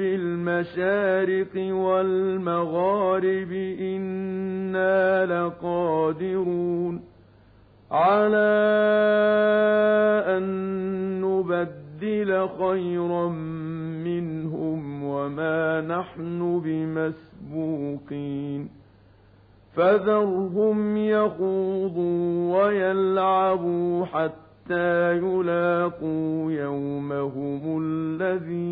المشارق والمغارب إنا لقادرون على أن نبدل خيرا منهم وما نحن بمسبوقين فذرهم يخوضوا ويلعبوا حتى يلاقوا يومهم الذي